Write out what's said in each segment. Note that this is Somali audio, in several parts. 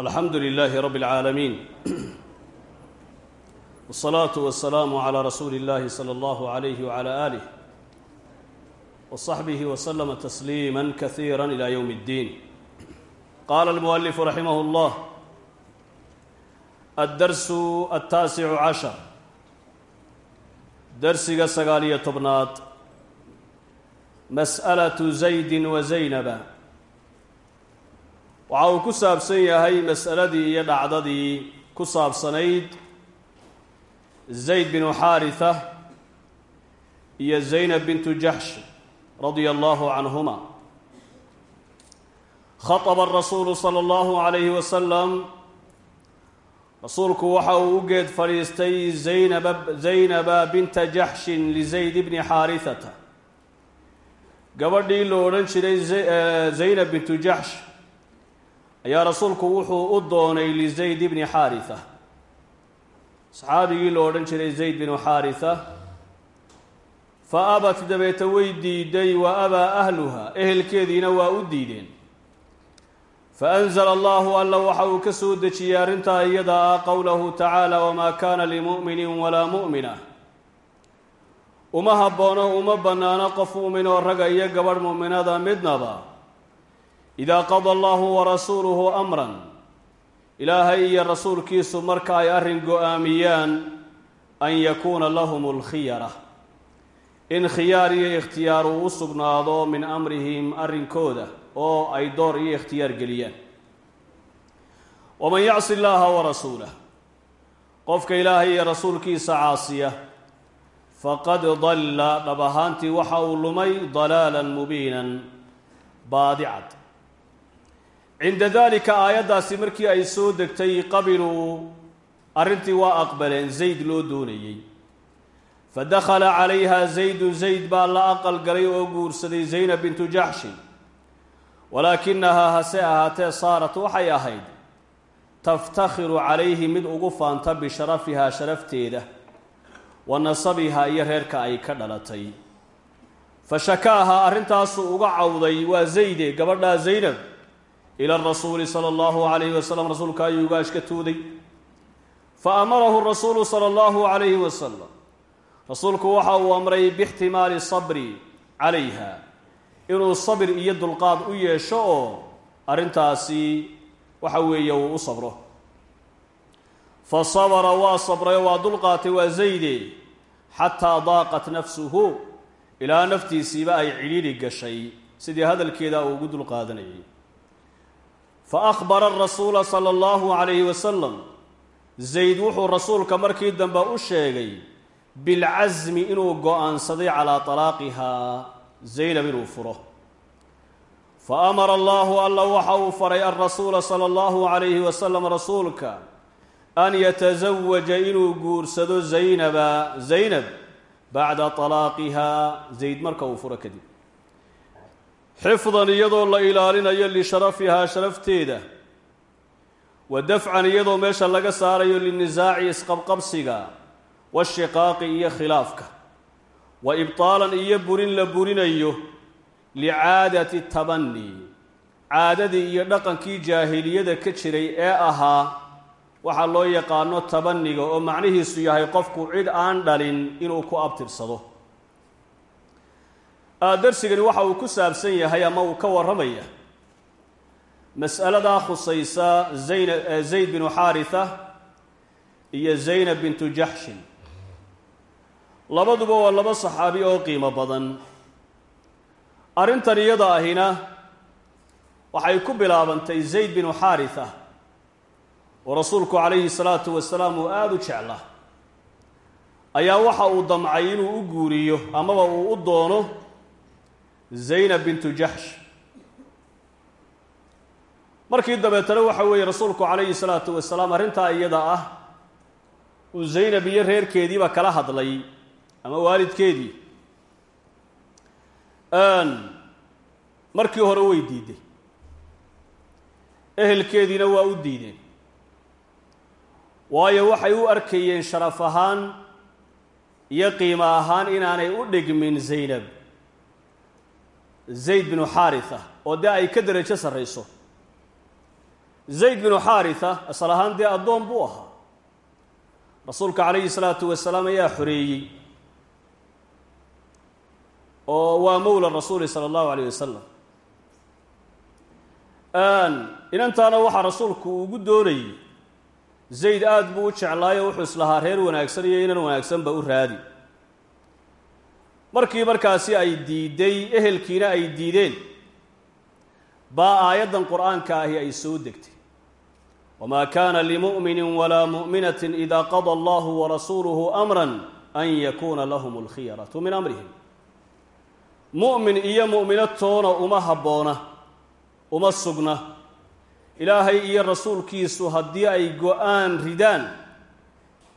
alxamdu lilaahi rabi اlcaalamiin wالsalaatu wasalaamu calaa rasuuli اllahi salى allahu alayhi wcala aalih wصaxbihi wslama tasliima kasiira ila ywm اddiin qaala almualifu raximah اllah addarsu altaasicu cashar darsiga sagaaliyo tobnaad mas'alatu zaydi wa zaynaba waxa uu ku saabsan yahay mas'aladii iyo dhacdadii ku saabsanayd zayd binu xaarisa iyo zaynab bintu jaxsh radia allahu canhuma. Khaطba arasuulu sala allahu calayhi wasalam rasuulku waxa uu u geed fadhiistay zaynaba binta jaxshin lizayd bni xaarisata gabadhii la odhan jiray zaynab bintu jaxsh ayaa rasuulku wuxuu u doonay lizayd bni xaarisa. Saxaabigii la odhan jiray zayd binu xaarisa fa abat dabeeta way diiday wa abaa ahluha ehelkeediina waa u diideen. Fa anzala allahu alla waxa uu ka soo dejiyey arrintaa iyada ah qowlahu tacaala wamaa kaana limu'minin walaa mu'mina. Uma habboono uma bannaano qof mu'min oo ragga iyo gabadh mu'minada midnaba idaa qada allahu warasuuluhu amran ilaahay iyo rasuulkiisu marka ay arrin go'aamiyaan an yakuuna lahum alkhiyara in khiyaar iyo ikhtiyaar uu u sugnaado min amrihim arrinkooda oo ay door iyo ikhtiyaar geliyaan waman yacsi llaaha warasuulah qofka ilaahay iyo rasuulkiisa caasiya faqad dalla dhab ahaantii waxa uu lumay dalaalan mubiinan baadicad cinda dalika aayaddaasi markii ay soo degtay qabiluu arrintii waa aqbaleen zayd loo doonayey fa dakhala calayha zaydun zayd baa la aqal galay oo guursaday zaynab bintu jaxshin walaakinahaa hase ahaatee saarat waxay ahayd taftakhiru calayhi mid ugu faanta bisharafihaa sharafteeda wa nasabihaa iyo reerka ay ka dhalatay fa shakaaha arrintaasuu uga cawday waa zayde gabadhaa zaynab ila rasuuli sala allahu calayhi wasalam rasuulka ayuu uga ashkatooday fa amarahu rasuulu sala allahu calayhi wasalam rasuulku waxa uu amray biixtimaali sabri calayha inuu sabir iyo dulqaad u yeesho oo arrintaasi waxa weeye uu u sabro fa sabara waa sabrayo waa dulqaatay waa zayde xataa daaqat nafsuhu ilaa naftiisiiba ay cidhiidhi gashay sidii hadalkeeda uu ugu dulqaadanayay fa akhbara arasuula sala allahu calayhi wasalam zayd wuxuu rasuulka markii dambe u sheegay bilcasmi inuu go'aansaday calaa talaaqihaa zaynab inuu furo fa amara allahu alla waxa uu faray alrasuula sala allahu calayhi wasalam rasuulka an yatasawaja inuu guursado zaynaba zaynab bacda talaaqihaa zayd marka uu furo kadib xifdan iyadoo la ilaalinayo lisharafihaa sharafteeda wa dafcan iyadoo meesha laga saarayo linisaaci isqabqabsiga washiqaaqi iyo khilaafka wa ibtaalan iyo burin la burinayo licaadati tabani caadadii iyo dhaqankii jaahiliyada ka jiray ee ahaa waxaa loo yaqaano tabaniga oo macnihiisu yahay qofku cid aan dhalin inuu ku abtirsado darsigani waxa uu ku saabsan yahay ama uu ka warramaya. Mas'aladaa khusaysa zayna zayd binu xaarisa iyo zaynab bintu jaxshin labaduba waa laba saxaabi oo qiimo badan. Arrintan iyada ahina waxay ku bilaabantay zayd binu xaarisa oo rasuulku calayhi salaatu wasalaam uu aada u jeclaa. Ayaa waxa uu damcay inuu u guuriyo amaba uu u doono zaynab bintu jaxsh markii dabeetana waxa weeye rasuulku calayhi salaatu wasalaam arrintaa iyada ah uu zaynab iyo reerkeediiba kala hadlay ama waalidkeedii. Markii hore way diiday ehelkeediina waa u diideen. Waayo waxay u arkayeen sharaf ahaan iyo qiimo ahaan inaanay u dhigmin zaynab zayd binu xaarisa oo dee ay ka derajo sarrayso. Zayd binu xaarisa asal ahaan dee addoon buu ahaa. Rasuulka calayhi salaatu wasalaam ayaa xoreeyey. Oo waa mowla rasuuli sala allahu alayh wasalam inantaana waxaa rasuulku ugu doonayey zayd aada buu u jeclaayo wuxuu islahaa reer wanaagsan iyo inan wanaagsanba u raadi markii markaasi ay diiday ehelkiina ay diideen baa aayaddan qur'aanka ahi ay soo degtay. Wamaa kaana limu'minin walaa mu'minatin ida qada allahu warasuuluhu amran an yakuuna lahum alkhiyaratu min amrihim. Mu'min iyo mu'minatoona uma habboona uma sugna. Ilaahay iyo rasuulkiisu haddii ay go'aan ridaan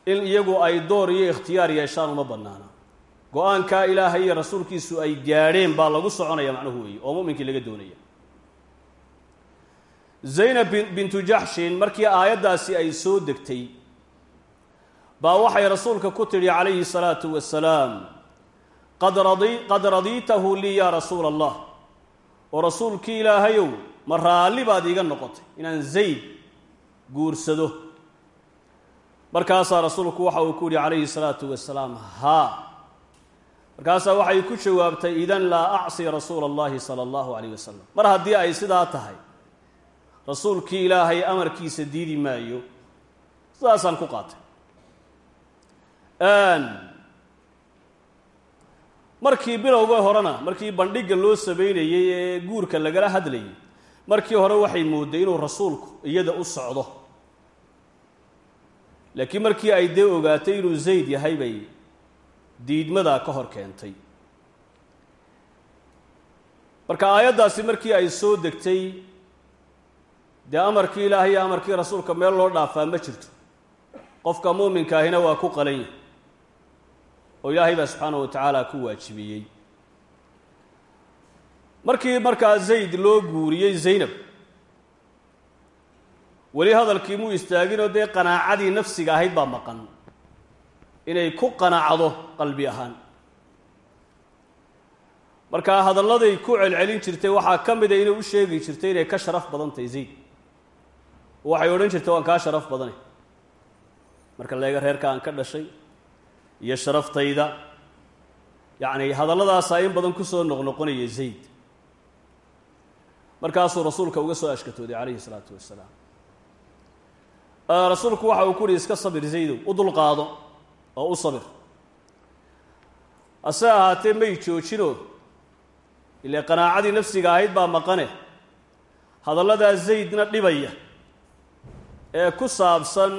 in iyagu ay door iyo ikhtiyaar yeeshaan uma bannaana go'aankaa ilaahay iyo rasuulkiisu ay gaadheen baa lagu soconaya macnuhu weeye oo mu'minkii laga doonaya. Zaynab bintu jaxshin markii aayaddaasi ay soo degtay baa waxay rasuulka ku tidhi calayhi salaatu wasalaam qad radi qad radiitahu lii yaa rasuula allah oo rasuulkii ilaahayow ma raalli baad iiga noqotay inaan zayd guursado. Markaasaa rasuulku waxa uu ku yihi calayhi salaatu wasalaam haa markaasaa waxay ku jawaabtay idan laa acsi rasuula allahi sala allahu calayh wasalam mar haddii ay sidaa tahay rasuulkii ilaahay amarkiisa diidi maayo sidaasaan ku qaatay. Markii bilowga horena markii bandhigga loo sameynayey ee guurka lagala hadlayay markii hore waxay mooday inuu rasuulku iyada u socdo. Laakiin markii ay dee ogaatay inuu zayd yahay bay diidmadaa ka hor keentay. Marka aayaddaasi markii ay soo degtay dee amarkii ilaahay iyo amarkii rasuulka meel loo dhaafaa ma jirto. Qofka muuminka ahina waa ku qalan yahay oo ilaahay baa subxaanahu wa tacaala ku waajibiyey. Markii markaa zayd loo guuriyey zaynab weli hadalkii muu istaaginoo dee qanaacadii nafsiga ahayd baa maqan inay ku qanacdo qalbi ahaan. Markaa hadalladay ku celcelin jirtay waxaa ka mida inay u sheegi jirtay inay ka sharaf badan tahay zayd. Waxay odhan jirtay waan kaa sharaf badane. Marka leega reerka aan ka dhashay iyo sharaftayda yacni hadalladaasaa in badan ku soo noqnoqonaya zayd. Markaasuu rasuulka uga soo ashkatooday calayhi salaatu wasalaam rasuulku waxa uu ku uhi iska sabir zaydow u dulqaado oo u sabir. Hase ahaatee may joojinoo ile qanaacadii nafsiga ahayd baa maqane. Hadalladaa zaydna dhibaya ee ku saabsan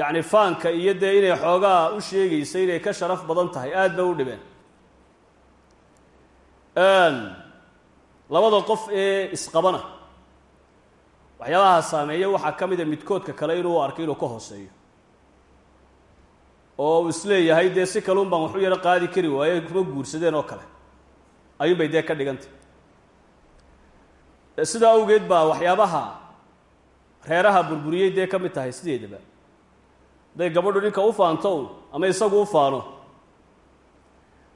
yacni faanka iyo dee inay xoogaa u sheegaysa inay ka sharaf badan tahay aad ba u dhibeen. Labada qof ee isqabana waxyaabaha saameeya waxaa ka mida midkoodka kale inuu arko inuu ka hooseeyo oo uu is leeyahay dee si kaluun baan waxu yaro qaadi kari waaye kuma guursadeen oo kale. Ayuun bay dee ka dhigantay. Sidaa awgeed baa waxyaabaha reeraha burburiyey dee ka mid tahay sideedaba. Hadday gabadhu ninka u faanto ama isagu u faano.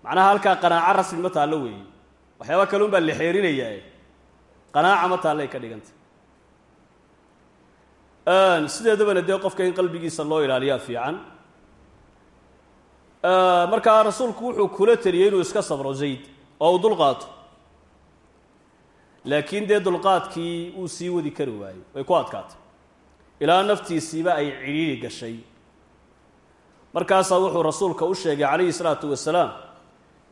Macnaha halkaa qanaaco rasmi ma taallo weeye waxyaaba kaleun baa la xeerinayaae qanaaca ma taallay ka dhigantay. Sideedabana dee qofka in qalbigiisa loo ilaaliyaa fiican markaa rasuulku wuxuu kula teliyey inuu iska sabro zayd oo uu dulqaato. Laakiin dee dulqaadkii uu sii wadi kari waayey way ku adkaatay. Ilaa naftiisiiba ay cidhiiri gashay. Markaasaa wuxuu rasuulka u sheegay calayhi salaatu wasalaam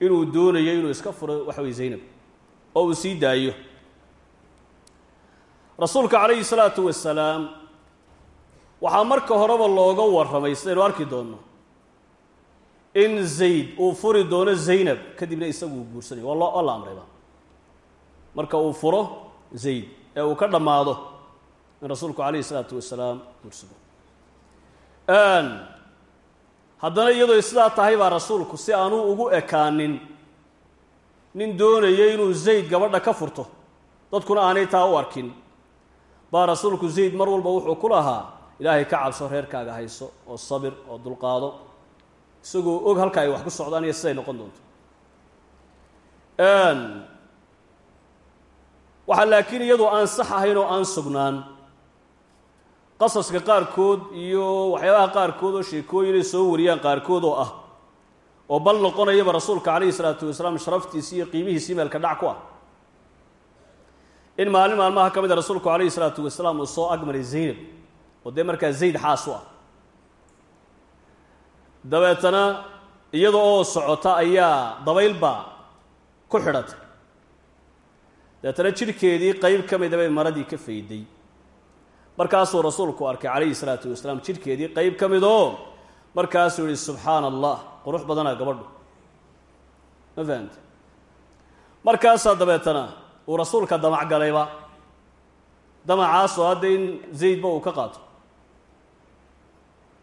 inuu doonayo inuu iska furo waxa weye zaynab oo uu sii daayo. Rasuulka calayhi salaatu wasalaam waxaa marka horeba looga warramay sidaynu arki doonno in zayd uu furi doono zaynab kadibna isagu uu guursanayo waa loo la amrayba marka uu furo zayd ee uu ka dhammaado in rasuulku calayhi salaatu wasalaam guursado haddana iyadoo sidaa tahay baa rasuulku si aanuu ugu ekaanin nin doonaya inuu zayd gabadha ka furto dadkuna aanay taa u arkin. Baa rasuulku zayd mar walba wuxuu ku lahaa ilaahay ka cabso reerkaaga hayso oo sabir oo dulqaado isagoo og halka ay wax ku socdaan iyo siday noqon doonto. Waxaa laakiin iyadoo aan sax ahayn oo aan sugnaan. Qasaska qaarkood iyo waxyaabaha qaarkood oo sheekooyin ay soo wariyaan qaarkood oo ah oo bal noqonayaba rasuulka calayhi salaatu wasalaam sharaftiisi iyo qiimihiisi meelka dhac ku ah. In maalin maalmaha ka mid a rasuulku calayhi salaatu wasalaam uu soo agmaray zaynab oo dee markaa zayd xaas u ah dabeetana iyada oo socota ayaa dabaylbaa ku xidhatay. Dabeetana jidhkeedii qeyb ka mida bay maradii ka fayday. Markaasuu rasuulku arkay calayhi salaatu wasalaam jidhkeedii qeyb ka mid oo markaasuu yihi subxaana allah qurux badanaa gabadhu. Ma fahamte markaasaa dabeetana uu rasuulka damac galayba. Damacaasoo hadda in zaydba uu ka qaato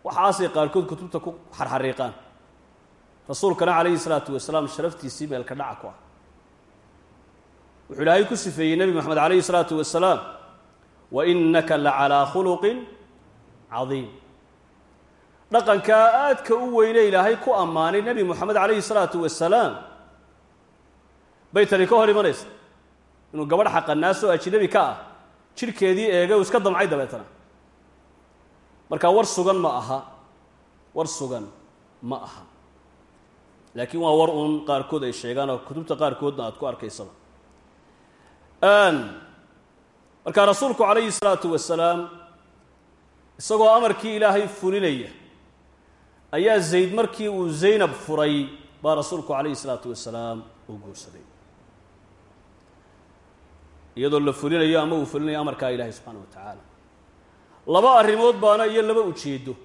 waxaasay qaarkood kutubta ku xarxariiqaan. Rasuulkana calayhi salaatu wasalaam sharaftiisii meelka dhaca ku ah. Wuxuu ilaahay ku sifeeyey nebi moxamed calayhi salaatu wasalaam wa innaka la calaa khuluqin cadiim. Dhaqankaa aadka u weyne ilaahay ku ammaanay nebi moxamed calayhi salaatu wasalaam bay tani ka hor imanaysa. Inuu gabadh xaqanaasoo ajnabi ka ah jidhkeedii eegay uu iska damcay dabeetana marka war sugan ma aha. War sugan ma aha. Laakiin waa war uun qaarkood ay sheegaan oo kutubta qaarkoodna aad ku arkaysaba. Markaa rasuulku calayhi salaatu wasalaam isagoo amarkii ilaahay fulinaya ayaa zayd markii uu zaynab furay baa rasuulku calayhi salaatu wasalaam uu guursaday. Iyadoo la fulinayo ama uu fulinayo amarkaa ilaahay subxaana wa tacaala laba arrimood baana iyo laba ujeedo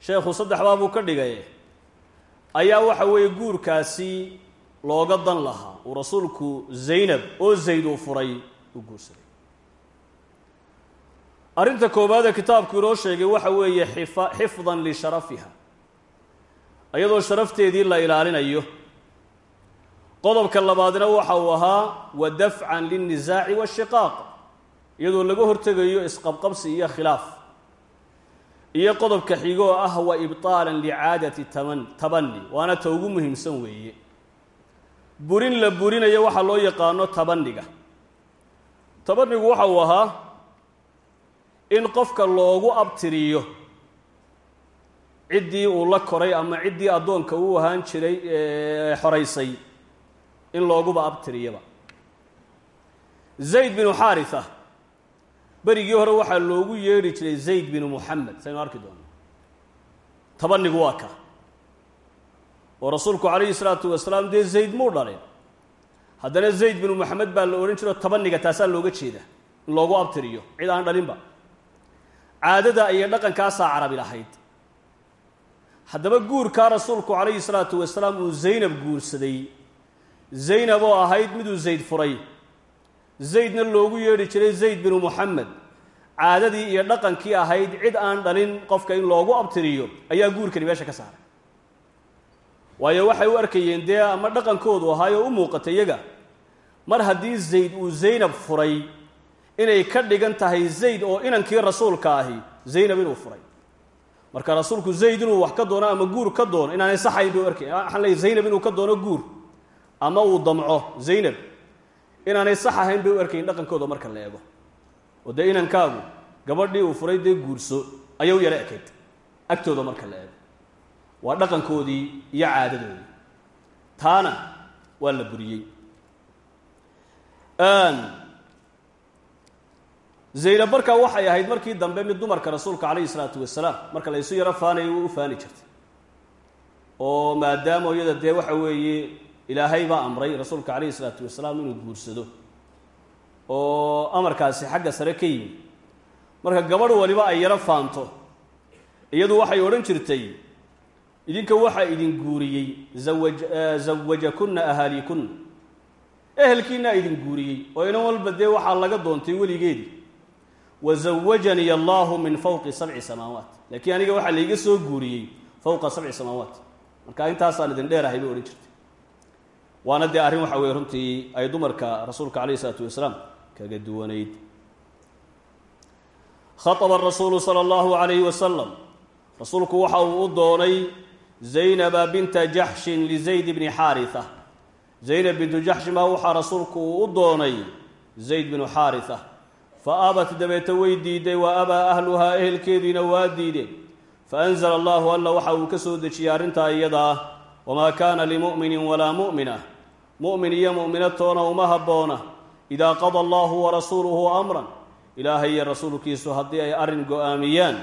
sheekhu saddex baabuu ka dhigay. Ayaa waxa weeye guurkaasi looga dan lahaa. Uu rasuulku zaynab oo zayd uu furay u guursaday. Arrinta koowaad ee kitaabku inoo sheegay waxa weeye xifa xifdan lisharafiha iyadoo sharafteedii la ilaalinayo. Qodobka labaadna waxa uu ahaa wa dafcan lilnisaaci waashiqaaq iyadoo laga hortegayo isqabqabsi iyo khilaaf. Iyo qodobka xigoo ah wa ibطaalan licaadati taman tabani waana ta ugu muhiimsan weeye. Burin la burinayo waxaa loo yaqaano tabaniga tabanigu waxa uu ahaa in qofka loogu abtiriyo ciddii uu la koray ama ciddii addoonka uu ahaan jiray xoraysay in looguba abtiriyaba. Zayd binu xaarisa berigii hore waxaa loogu yeedhi jiray zayd binu muxamed saynu arki doono. Tabanigu waa ka. Oo rasuulku calayhi salaatu wasalaam dee zayd muu dhalin? Haddana zayd binu moxamed baa la odhan jiro tabaniga taasaa looga jeeda in loogu abtiriyo cid aan dhalinba. Caadada iyo dhaqankaasaa carabi lahayd. Haddaba guurkaa rasuulku calayhi salaatu wasalaam uu zaynab guursaday. Zaynab oo ahayd miduu zayd furay zaydna loogu yeedhi jiray zayd binu muxamed caadadii iyo dhaqankii ahayd cid aan dhalin qofka in loogu abtiriyo ayaa guurkani meesha ka saaray. Waayo waxay u arkayeen dee ama dhaqankoodu ahaayoo u muuqatay iyaga? Mar haddii zayd uu zaynab furay inay ka dhigan tahay zayd oo inankii rasuulka ahi zaynab inuu furay. Marka rasuulku zayd inuu wax ka doono ama guur ka doono inaanay saxayn bay u waxaan leey zaynab inuu ka doono guur ama uu damco zaynab inaanay sax ahayn bay u arkayin dhaqankooda marka la eego. Oo dee inankaagu gabadhii uu furay dee guurso ayay u yaro ekayd. Agtooda marka la eego. Waa dhaqankoodii iyo caadadoodii. Taana waa la buriyey. Zaynab markaa waxay ahayd markii dambe mid dumarka rasuulka calayhi salaatu wasalaam marka la isu yaro faanayay way u faani jirtay. Oo maadaama iyada dee waxa weeye ilaahay baa amray rasuulka calayhi salaatu wasalaam inuu guursado. Oo amarkaasi xagga sare ka yimi marka gabadh waliba ay yaro faanto. Iyadu waxay odhan jirtay idinka waxaa idin guuriyey zawaj zawajakunna ahaalikunna. Ehelkiinaa idin guuriyey. Oo inan walba dee waxaa laga doontay weligeedii. Wazawajanii allahu min fawqi sabci samaawaat laakiin aniga waxaa laiga soo guuriyey fowqa sabci samaawaat marka intaasaan idin dheerahay bay odhan jirtay waana dee arrin waxa weye runtii ay dumarka rasuulka calayhi isalaatu wasalaam kaga duwanayd khaطba rasuulu salى اllahu عalayhi wasalam rasuulku waxa uu u doonay zaynaba binta jaxshin lizayd bni xaariثa zaynab bintu jaxshin baa waxaa rasuulku uu u doonay zayd binu xaariثa fa aabat dabeete way diiday wa abaa ahluhaa ehelkeediina waa diideen fa anzala allahu alla waxa uu ka soo dejiyey arrintaa iyada ah wamaa kaana limu'minin walaa mu'mina mu'min iyo mu'minatoona uma habboona. Idaa qada allahu warasuuluhu amran ilaahay iyo rasuulkiisu haddii ay arrin go'aamiyaan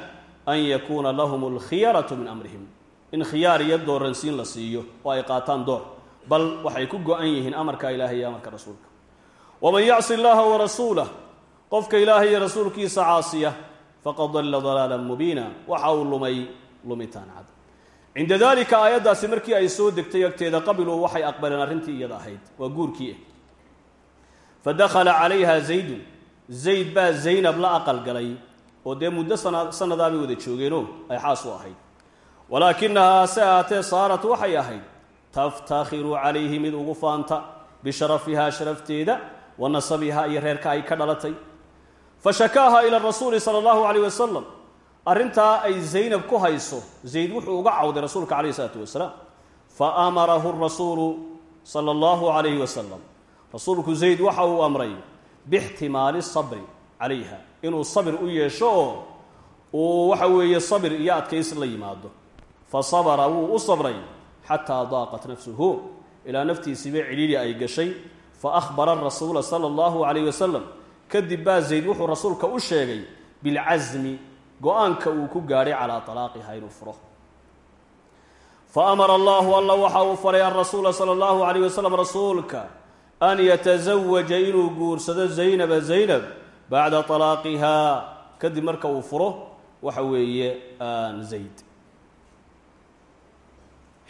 an yakuuna lahum alkhiyaratu min amrihim. In khiyaar iyo dooransiin la siiyo oo ay qaataan door. Bal waxay ku go-an yihiin amarka ilaahay iyo amarka rasuulka. Waman yacsi allaha warasuulah qofka ilaahay iyo rasuulkiisa caasiya faqad dalla dalaalan mubiina waxa uu lumay lumitaan cad cinda dalika aayaddaasi markii ay soo degtay agteeda qabiluu waxay aqbaleen arrintii iyada ahayd. Waa guurkii. Fa dakhala calayha zaydun zayd baa zaynab la aqal galay oo dee muddo sana sanadaabay wada joogeenoo ay xaas u ahayd. Walaakinahaa hase ahaatee saarat waxay ahayd taftakhiru calayhi mid ugu faanta bisharafihaa sharafteeda wa nasabihaa iyo reerka ay ka dhalatay. Fa shakaaha ila rasuuli sala allahu calayh wasalam arrintaa ay zaynab ku hayso zayd wuxuu uga cawday rasuulka calayhi isalaatu wasalaam. Fa amarahu rasuulu sala allahu calayhi wasalam rasuulku zayd waxa uu amray bixtimaali sabri calayha. Inuu sabir u yeesho oo uu waxa weeye sabir iyo adkaysi la yimaado. Fa sabara wuu u sabray xataa daaqat nafsuhu. Ilaa naftiisiiba cidhiidhi ay gashay. Fa ahbara rasuula sala allahu calayh wasalam kadib baa zayd wuxuu rasuulka u sheegay bilcasmi go'aanka uu ku gaadhay calaa talaaqiha inuu furo. Fa amara allahu alla waxa uu faray arasuula sala allahu calayh wasalam rasuulka an yatasawaja inuu guursado zaynaba zaynab bacda talaaqihaa kadib marka uu furo waxa weeye zayd.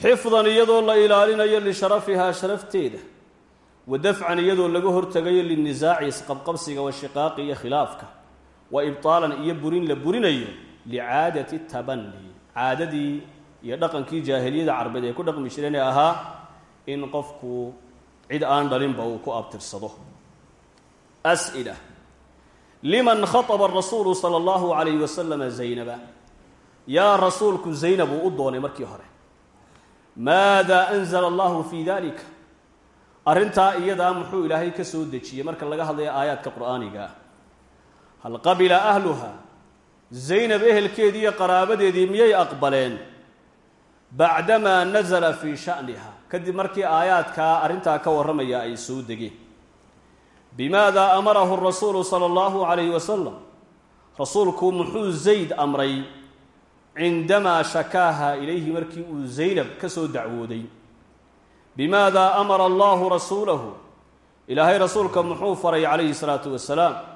Xifdan iyadoo la ilaalinayo lisharafihaa sharafteeda wa dafcan iyadoo laga hortegayo linisaaci isqabqabsiga washiqaaqi iyo khilaafka wa ibtaalan iyo burin la burinayo licaadati tabani caadadii iyo dhaqankii jaahiliyada carbeed ee ku dhaqmi jireen ee ahaa in qofku cid aan dhalinba uu ku abtirsado. As'ila. Liman khaطba rasuulu sala allahu calayhi wasalama zaynaba. Yaa rasuulku zaynab uu u doonay markii hore. Maada anzala allahu fii dalika arrintaa iyadaa muxuu ilaahay ka soo dejiyey marka laga hadlayo aayaadka qur'aaniga hal qabila ahluha. Zaynab ehelkeedii iyo qaraabadeedii miyay aqbaleen? Bacdamaa nazala fii sha'niha. Kadib markii aayaadkaa arrintaa ka warramaya ay soo degeen. Bimaada amarahu rasuulu sala allahu calayhi wasalam rasuulku muxuu zayd amray cindamaa shakaaha ilayhi markii uu zaynab ka soo dacwooday. Bimaada amara allahu rasuulahu. Ilaahay rasuulka muxuu faray calayhi salaatu wasalaam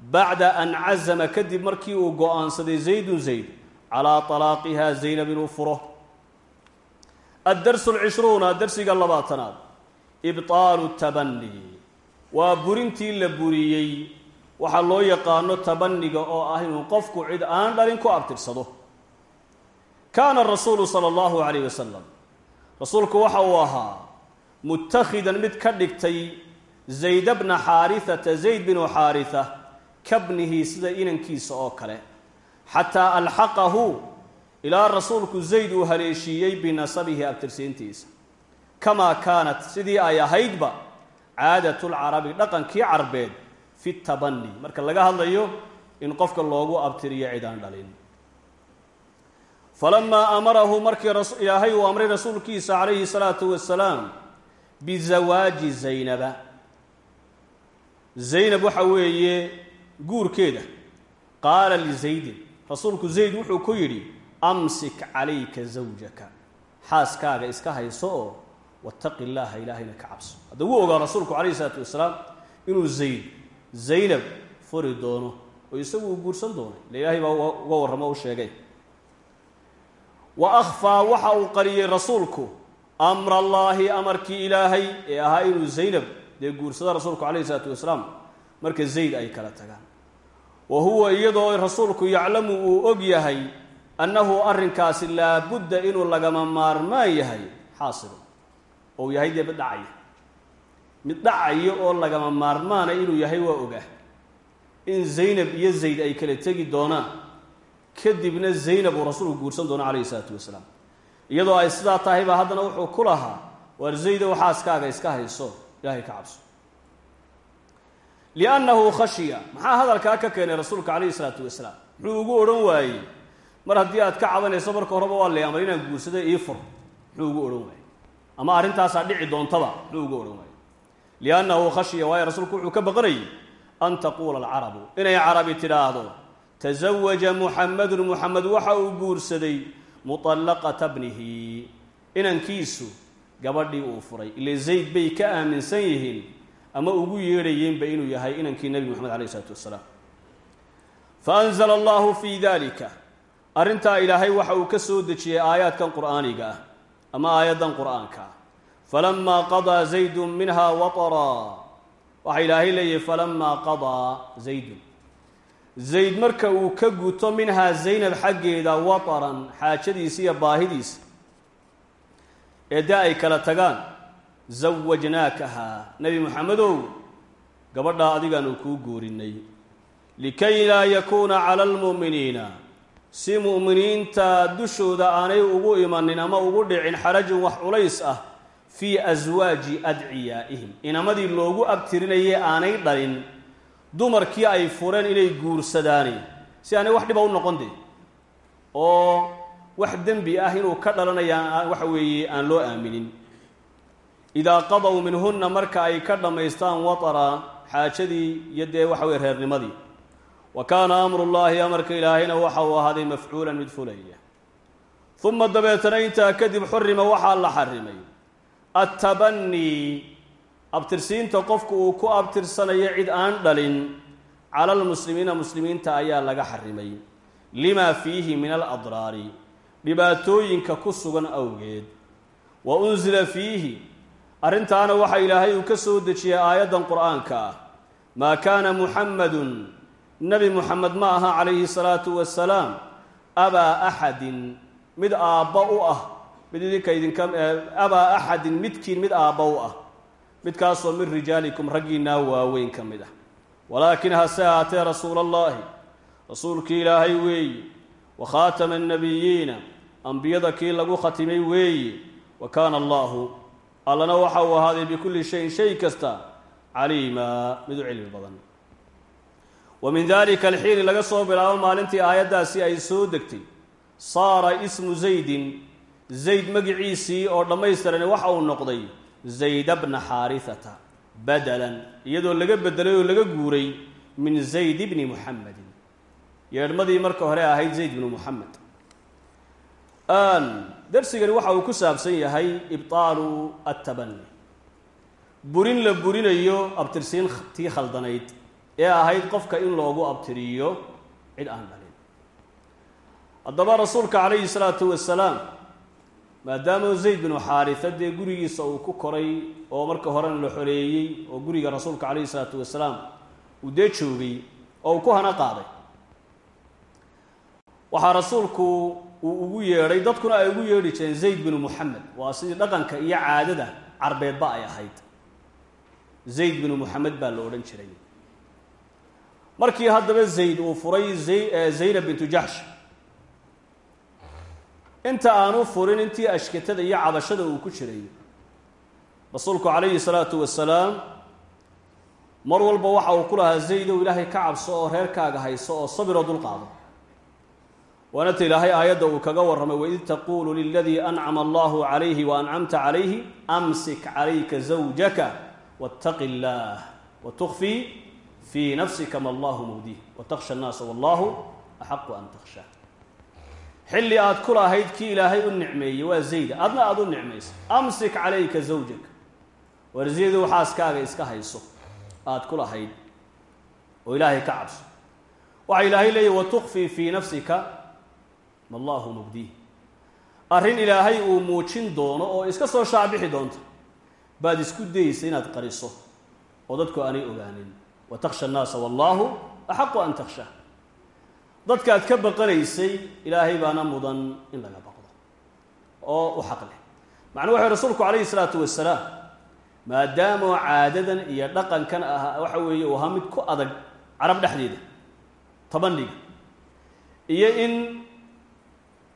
bacda an cazama kadib markii uu go'aansaday zaydun zayd calaa talaaqiha zaynab inuu furo. Addarsu alcishruuna darsiga labaatanaad ibtaalu tabani waa burintii la buriyey waxaa loo yaqaano tabaniga oo ah inuu qofku cid aan dhalin ku abtirsado. Kaana rasuulu sala allahu calayh wasalam rasuulku waxa uu ahaa mutakhidan mid ka dhigtay zayd bna xaarihata zayd binu xaariha kabnihi sida inankiisa oo kale. Xataa alxaqahu ilaa rasuulku zayd uu haleeshiiyey binasabihi abtirsiintiisa kamaa kaanat sidii ay ahaydba caadatu lcarabi dhaqankii carbeed fi tabani marka laga hadlayo in qofka loogu abtiriyo cid aan dhalin. Falamaa amarahu markii ilaahay uu amray rasuulkiisa calayhi salaatu wasalaam bizawaaji zaynaba. Zaynab waxa weeye guurkeeda. Qaala lizaydin rasuulku zayd wuxuu ku yidhi amsik calayka zawjaka xaaskaaga iska hayso oo wataqi llaaha ilaahayna ka cabso hadda wuu ogaa rasuulku calayhi salaatu wasalaam inuu zayd zaynab furi doono oo isagu uu guursan doonay. Ila ilaahay baa uga warramo u sheegay. Wa akhfaa waxa uu qariyey rasuulku amra allaahi amarkii ilaahay ee ahaa inuu zaynab dee guursada rasuulku calayhi salaatu wasalaam marka zayd ay kala tagaan wa huwa iyadoo rasuulku yaclamu uu og yahay annahu arrinkaasi laabudda inuu lagama maarmaan yahay xaasilu. Ou yahay dee mid dhacaya. Mid dhacayo oo lagama maarmaana inuu yahay waa ogaa. In zaynab iyo zayd ay kala tegi doonaan kadibna zaynab uu rasuulku guursan doono calayhi salaatu wasalaam. Iyadoo ay sidaa tahay baa haddana wuxuu ku lahaa waar zaydow xaaskaaga iska hayso ilaahay ka cabso liannahu khashiya maxaa hadalkaa ka keenay rasuulka calayhi isalaatu wasalaam muxuu ugu odhan waayey mar haddii aad ka cabanayso marka horeba waa lay amray inaan guursaday ii fur. Muxuu ugu odhan waayey. Ama arrintaasaa dhici doontaba muxuu ugu odhan waayey. Liannahu khashiya waayo rasuulku wuxuu ka baqanayay an taquula alcarabu. Inay carabi tidhaahdo tasawaja muxamedun muxamed waxa uu guursaday muطallaqata bnihi. Inankiisu gabadhii uu furay ile zayd bay ka aaminsan yihiin ama ugu yeedhayeenba inuu yahay inankii nebi moxamed alayh isalaatu wasalaam faanzla allahu fii dalika arrintaa ilaahay waxa uu ka soo dejiyey aayaadkan qur'aaniga ah ama aayaddan qur'aanka. Ah falamaa qadaa zaydun minha wataraa waxaa ilaahay leeyahay falamaa qadaa zaydun. Zayd marka uu ka guto minhaa zaynab xaggeeda wataran xaajadiisa iyo baahidiisa ee dee ay kala tagaan zawajnaakahaa nebi moxamedow gabadhaa adigaanu kuu guurinnay. Likay laa yakuuna cala almu'miniina. Si mu'miniinta dushooda aanay ugu imanin ama ugu dhicin xarajun wax culays ah fii aswaaji adciyaa'ihim. Inamadii loogu abtirinayay aanay dhalin dumarkii ay fureen inay guursadaani. Si aanay wax dhiba u noqon dee oo wax dembi ah inuu ka dhalanaya waxa weeye aan loo aaminin idaa qadaw minhunna marka ay ka dhammaystaan watara xaajadii iyo dee waxa weye reernimadii. Wa kaana amrullaahi amarka ilaahayna waxa uu ahaaday mafcuulan mid fulaya. Uma dabeetana intaa kadib xurima waxaa la xarimay attabanii abtirsiinta qofku uu ku abtirsanayo cid aan dhalin cala almuslimiina muslimiinta ayaa laga xarimay lima fiihi min aladraari dhibaatooyinka ku sugan awgeed. Wa unsila fiihi arrintaana waxaa ilaahay uu ka soo dejiyey aayaddan qur'aanka. Ah maa kaana muxamadun nebi muxamed ma aha calayhi salaatu wasalaam abaa axadin mid aabba u ah. Mid idinka idinka abaa axadin midkiin mid aabba u ah. Midkaasoo min rijaalikum raggiinaa waaweyn ka mid ah. Walaakin hase ahaatee rasuula allaahi rasuulkii ilaahay weeye wa khaatama annabiyiina ambiyada kii lagu khatimay weeye wa kaana allaahu allana waxa uu ahaaday bikulli shayin shay kasta caliimaa mid u cilmi badan. Wa min dalika alxiini laga soo bilaabo maalintii aayaddaasi ay soo degtay. Saara ismu zaydin zayd magiciisii oo dhammaystirani waxa uu noqday zayda bna xaarihata badalan iyadoo laga bedelay oo laga guuray min zayd bni muxamedin yeedhmadii marka hore ahayd zayd bnu muxamed darsigani waxa uu ku saabsan yahay ibطaalu attabani burin la burinayo abtirsiin tii khaldanayd ee ahayd qofka in loogu abtiriyo cid aan dhalin. Haddaba rasuulka calayhi salaatu wasalaam maadaama zayd binu xaarisa dee gurigiisa uu ku koray oo marka horena la xoreeyey oo guriga rasuulka calayhi salaatu wasalaam uu dee joogay oo uu ku hana qaaday waxaa rasuulku uu ugu yeedhay dadkuna ay ugu yeedhi jireen zayd binu muxamed waa sidii dhaqanka iyo caadada carbeedba ay ahayd. Zayd binu muxamed baa la odhan jiray. Markii haddaba zayd uu furay zaynab bintu jaxsh inta aanu furin intii ashkatada iyo cabashada uu ku jiray rasuulku calayhi salaatu wasalaam mar walba waxa uu ku lahaa zaydow ilaahay ka cabso oo reerkaaga hayso oo sabiroo dulqaado waana ta ilaahay aayadda uu kaga warramay waid taquulu liladii ancama allahu calayhi wa ancamta calayhi amsik calayka zawjaka waataqi illaah wa tukfii fii nafsika ma allahu mubdih wa takhsha annaasa wallahu axaqu an takhsha xilli aad ku lahayd kii ilaahay u nicmeeyey waa zayda adna aada u nicmaysa. Amsik calayka zawjaka. Warziyadow xaaskaaga iska hayso aada ku lahayd oo ilaahay ka cabso. Waxaa ilaahay leeyahy wa tukfii fii nafsika ma allahu mubdih arrin ilaahay uu muujin doono oo iska soo shaacbixi doonta baad isku dayeysa inaad qariso oo dadku aanay ogaanin. Wa takhsha annaasa wallaahu axaqu an takhsha. Dadkaad ka baqanaysay ilaahay baana mudan in laga baqdo. Oo u xaq leh. Macnuu waxay rasuulku calayhi salaatu wasalaam maadaamoo caadadan iyo dhaqankan ah waxa weeye uu ahaa mid ku adag carab dhexdeeda tabandhiga iyo in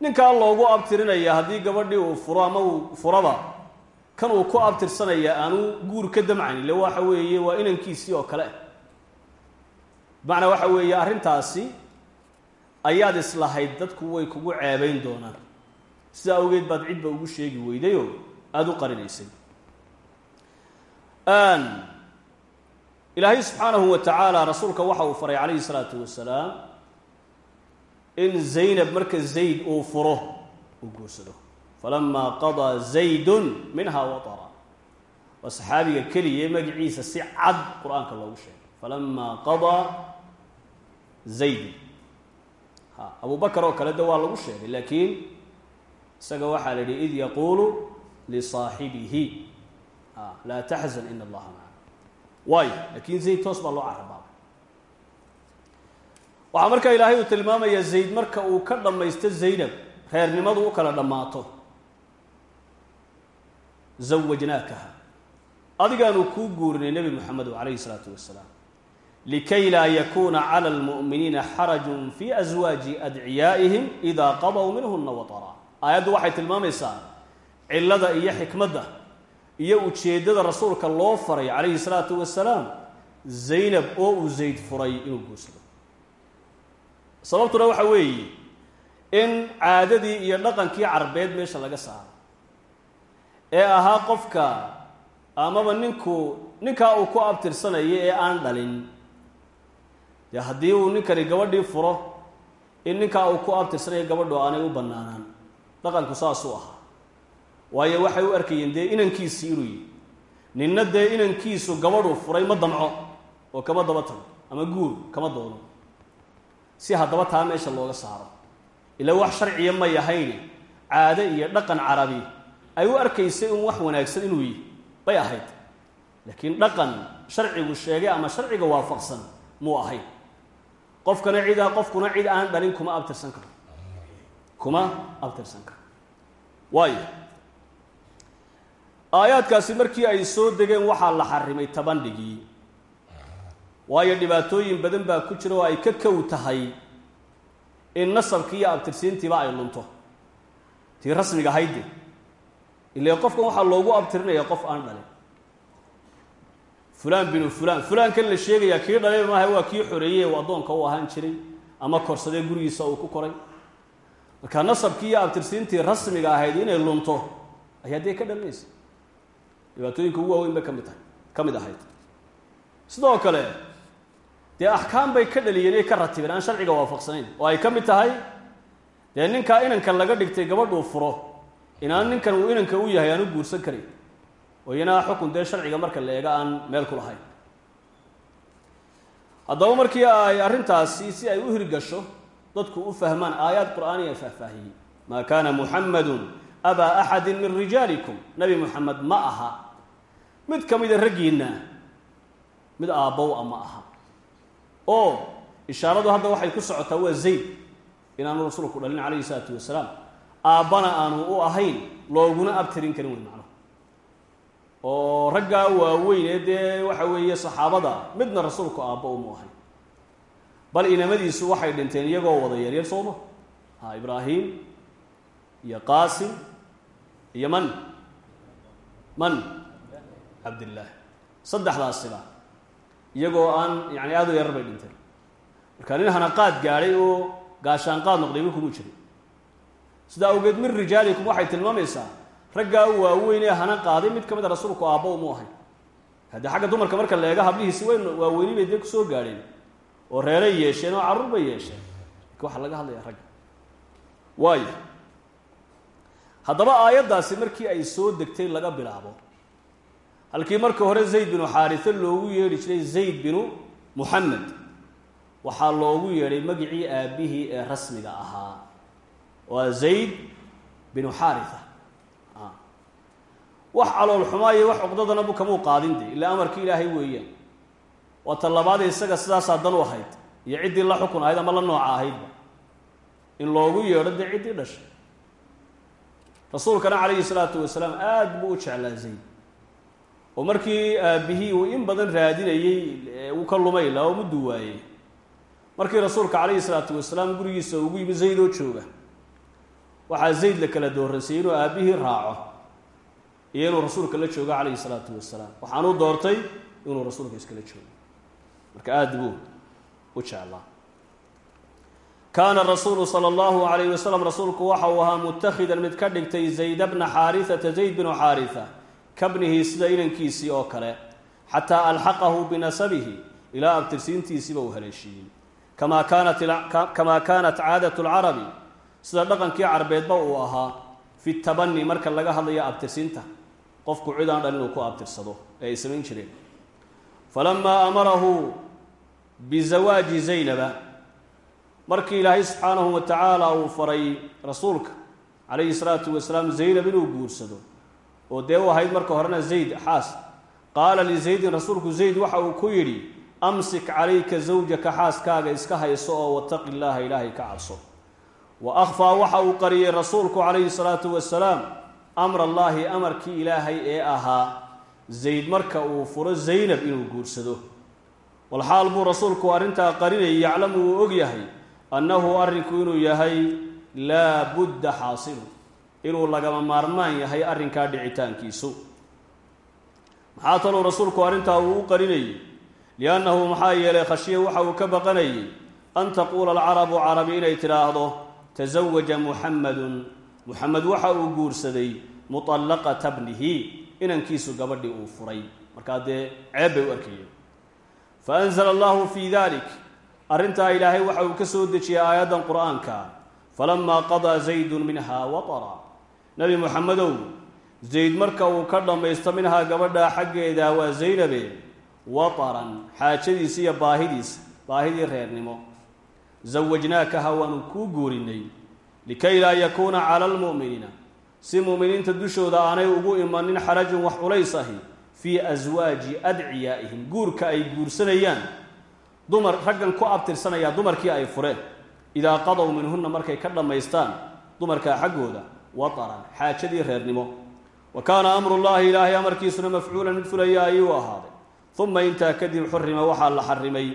ninkaa loogu abtirinaya haddii gabadhii uu furo ama uu furaba kan uu ku abtirsanaya aanu guur ka damcayn ile waxa weeye waa inankiisii oo kale. Bimacnaa waxa weeye arrintaasi ayaad islahayd dadku way kugu ceebayn doonaan. Sidaa awgeed baad cidba ugu sheegi weydayoo aada u qarinaysay. Ilaahay subxaanahu wa tacaala rasuulka waxa uu faray calayhi salaatu wasalaam in zaynab marka zayd uu furo uu guursado falamaa qadaa zaydun minha watara. Waa saxaabiga keliya si cad qur'aanka loogu sheegay. Falamaa qadaa zaydun ha abu bakar oo kale de waa lagu sheegay laakiin isaga waxaa la yidhi id yaquulu lisaaxibihi laa taxzan in allaha maca waayo laakiin zayd toos baa loo carabaabay waxaa markaa ilaahay uu tilmaamayaa zayd marka uu ka dhammaysto zaynab reernimadu u kala dhammaato. Zawajnaakaha adigaanu kuu guurinay nebi moxamedo calayhi isalaatu wasalaam likay laa yakuuna cala almu'miniina xarajun fi aswaaji adciyaa'ihim idaa qadaw minhuna watara aayaddu waxay tilmaamaysaa cillada iyo xikmadda iyo ujeeddada rasuulka loo faray calayhi salaatu wasalaam zaynab oo uu zayd furay inuu guursado sababtuna waxa weeye in caadadii iyo dhaqankii carbeed meesha laga saaro. Ee ahaa qofka amaba ninku ninkaa uu ku abtirsanayo ee aan dhalin. Dee haddii uu ninkani gabadhii furo in ninkaa uu ku abtirsanayo gabadhu aanay u bannaanaan. Dhaqanku saasuu ahaa. Waayo waxay u arkayeen dee inankiisii inuu yihi ninna dee inankiisu gabadhuu furay ma damco oo kama daba tago ama guur kama doono si haddaba taa meesha looga saaro. Ilaa wax sharciya ma yahayni caade iyo dhaqan carabi. Ay u arkaysay un wax wanaagsan inuu yihi bay ahayd. Laakiin dhaqan sharcigu sheegay ama sharciga waafaqsan muu ahayn. Qofkana cidaa qofkuna cid aan dhalin kuma abtirsan karo. Kuma abtirsan karo. Waayo aayaadkaasi markii ay soo degeen waxaa la xarimay tabandhigii waayo dhibaatooyin badan baa ku jira oo ay ka kow tahay in nasabkii iyo abtirsiintiiba ay lunto. Tii rasmiga hayde ile qofkan waxaa loogu abtirinaya qof aan dhalin. Fulaan binu fulaan. Fulaankan la sheegayaa kii dhalay maaha waa kii xoreeyey uu addoonka u ahaan jiray ama korsadee gurigiisa uu ku koray. Marka nasabkii iyo abtirsiintii rasmiga ahayd inay lunto ayaa dee ka dhalinaysa dhibaatooyinka ugu waaweyn bay ka mid tahay ka mid ahayd. Sidoo kale dee axkaam bay ka dhaliyeen ay ka ratibeen. Aan sharciga waafaqsanayn. Oo ay ka mid tahay dee ninkaa inanka laga dhigtay gabadhuu furo inaan ninkan uu inanka u yahay aan u guursan karin. Oo iyana xukun dee sharciga marka la eega aan meel ku lahayn. Haddaba markii ay arrintaasi si ay u hirgasho dadku u fahmaan aayaad qur'aaniya faahfaahiyey maa kaana muxamadun abaa axadin min rijaalikum. Nebi moxamed ma aha. Mid ka mida raggiinna mid aabbow a ma aha oo ishaaradu hadda waxay ku socotaa waa zayd inaanu rasuulku dhalin calayhi isalaatu wasalaam. Aabbana aanu u ahayn looguna abtirin karin wey macnuhu oo raggaa waaweyn ee dee waxa weeye saxaabada midna rasuulku aabbo umu ahayn bal inamadiisu waxay dhinteen iyagoo wada yaryar sooma ha ibraahim iyo qaasim iyo man? Man? Cabdillaah saddexdaasiba iyagoo aan yani aada u yarar bay dhinteen marka nin hanaqaad gaadhay oo gaashaanqaad noqday ma kumuu jirin. Sidaa awgeed min rijaalikum waxay tilmaamaysaa raggaa waaweyn ee hana qaaday mid ka mid a rasuulku aabbo umu ahayn haddii xagga dumarka marka la eega hablihiisi weyn waaweyni bay dee ku soo gaadheen oo reeray yeesheen oo carruur bay yeesheen. Marka waxaa laga hadlaya ragga. Waayo haddaba aayaddaasi markii ay soo degtay laga bilaabo halkii marka hore zayd binu xaarisa loogu yeedhi jiray zayd binu muxamed waxaa loogu yeedhay magicii aabbihii ee rasmiga ahaa. Waa zayd binu xaarisa wax calool xumaayo wax cuqdadana bu kamuu qaadin de amarkii ilaahay weeyaan. Waa ta labaadee isaga sidaasaa dan u ahayd iyo ciddii la xukun ahayd ama la nooca ahaydba in loogu yeedho dee ciddii dhashay. Rasuulkana calayhi salaatu wasalaam aada buu u jeclaa zayd oo markii aabbihii uu in badan raadinayey uu ka lumay la oo muddu waayey markii rasuulka calayhi salaatu wasalaam gurigiisa ugu yimi zayd oo jooga. Waxaa zayd la kala dooransayey inuu aabbihii raaco iyo inuu rasuulka la joogo calayhi salaatu wasalaam. Waxaanuu doortay inuu rasuulka iskala joogo. Marka aada buu u jeclaa. Kaana rasuulu sala allahu alayhi wasalam rasuulku waxa uu ahaa mutakhidan mid ka dhigtay zayda bna xaarihata zayd binu xaariha kabnihi sida inankiisii oo kale xataa alxaqahu binasabihi ilaa abtirsiintiisiiba uu haleeshiiyey. Kamaa kaanat kamaa kaanat caadat lcarabi sida dhaqankii carbeedba uu ahaa fi tabani marka laga hadlayo abtirsiinta qofku cid aan dhalin uu ku abtirsado ee ay samayn jireen. Falamaa amarahu bizawaaji zaynaba markii ilaahay subxaanahu wa tacaala uu faray rasuulka calayhi salaatu wasalaam zaynab inuu guursado oo dee u ahayd marka horena zayd xaas. Qaala lizaydin rasuulku zayd waxa uu ku yidhi amsik calayka zawjaka xaaskaaga iska hayso oo wataqi llaaha ilaahay ka cabso. Wa akhfaa waxa uu qariyey rasuulku calayhi salaatu wasalaam amra allaahi amarkii ilaahay ee ahaa zayd marka uu furo zaynab inuu guursado. Walxaal buu rasuulku arrintaa qarinayay yaclamu uu og annahu arrinku inuu yahay laa budda xaasilu inuu lagama maarmaan yahay arrinkaa dhicitaankiisu. Maxaa taluu rasuulku arrintaa uu u qarinayay liannahu maxaa yeelay khashiya waxa uu ka baqanayay an taquula alcarabu carabi inay tidhaahdo tasawaja muxamadun muxamed waxa uu guursaday muطallaqata bnihi inankiisu gabadhii uu furay. Markaa dee ceeb bay u arkayeen. Faanzla allahu fii dalik arrintaa ilaahay waxa uu ka soo dejiyey aayaddan qur'aanka. Falamaa qadaa zaydun minha watara nebi moxamedow zayd marka uu ka dhammaysto minhaa gabadhaa xaggeeda waa zaynabe wataran xaajadiisa iyo baahidiisa baahidii reernimo. Zawajnaakaha waanu kuu guurinay likay laa yakuuna cala almu'miniina. Si mu'miniinta dushooda aanay ugu imanin xarajun wax culays ahi fii aswaaji adciyaa'ihim guurka ay guursanayaan. Dumar raggan ku abtirsanaya dumarkii ay fureen. Idaa qadow minhunna markay ka dhammaystaan dumarkaa xaggooda wataran xaajadii reernimo wa kaana amrullaahi ilaahay amarkiisuna mafcuulan mid fulaya ayuu ahaaday. Uma intaa kadib xurima waxaa la xarimay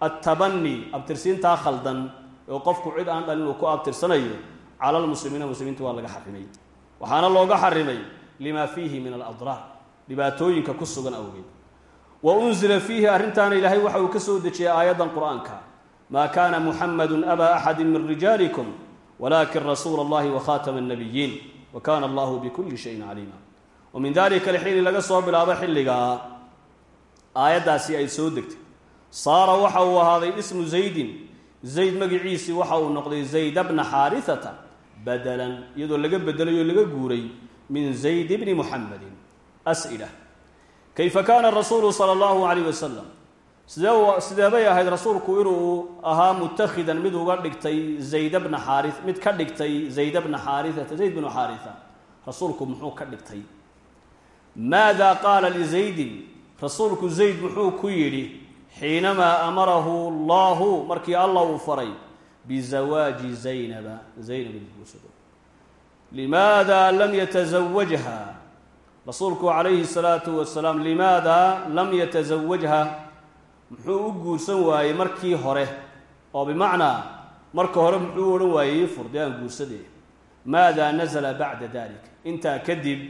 attabani abtirsiintaa khaldan oo qofku cid aan dhalin uu ku abtirsanayo cala lmuslimiina muslimiinta waa laga xarimay waxaana looga xarimay lima fiihi min aladraar dhibaatooyinka ku sugan awgeed. Wa unzila fiihi arrintaana ilaahay waxa uu ka soo dejiyey aayaddan qur'aanka. Maa kaana muxamadu aba axadi min rijaalikum walakin rasuula allahi wakhatama annabiyiin wa kana allahu bikuli shayin caliima wa min dalika alxiini laga soo bilaabo xilligaa aayaddaasi ay soo degtay saara waxa uu ahaaday ismu zaydin zayd magiciisii waxa uu noqday zayd bna xaarihata badalan iyadoo laga bedelay oo laga guuray min zayd bni muxamedin as'ila kayfa kaana rasuulu sala allahu calayh wasalam sidee sidee bay ahayd rasuulku inuu ahaa mutakhidan mid uga dhigtay zayd bna xaari mid ka dhigtay zayd bna xaarihata zayd bnu xaariha rasuulku muxuu ka dhigtay. Maada qaala lizaydin rasuulku zayd muxuu ku yidhi xiinamaa amarahu allahu markii allah uu faray bizawaaji zaynaba. Zaynab in guursado limaada lam yatasawajha rasuulku calayhi salaatu wasalaam limaada lam yatasawajha muxuu u guursan waayey markii hore oo bimacnaa marka hore muxuu u odhan waayey ii fur dee aan guursadee maada nasala bacda dalik. Intaa kadib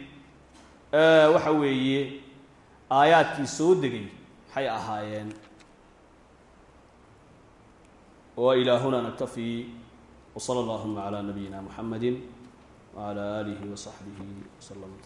waxa weeye aayaadkii soo degay maxay ahaayeen wa ilaa huna naktafii wsala allahuma calaa nabiyina muxamadi wcala aalihi wasaxbihi wslama